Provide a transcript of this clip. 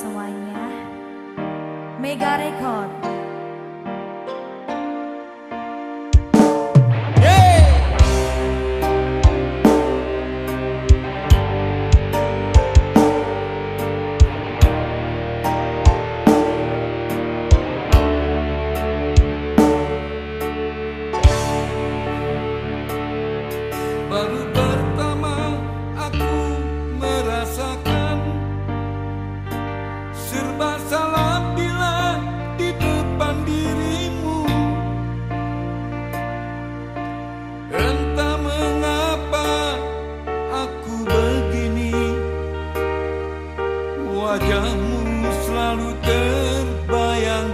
semuanya. Mega Record. Baru wajahmu selalu terbayang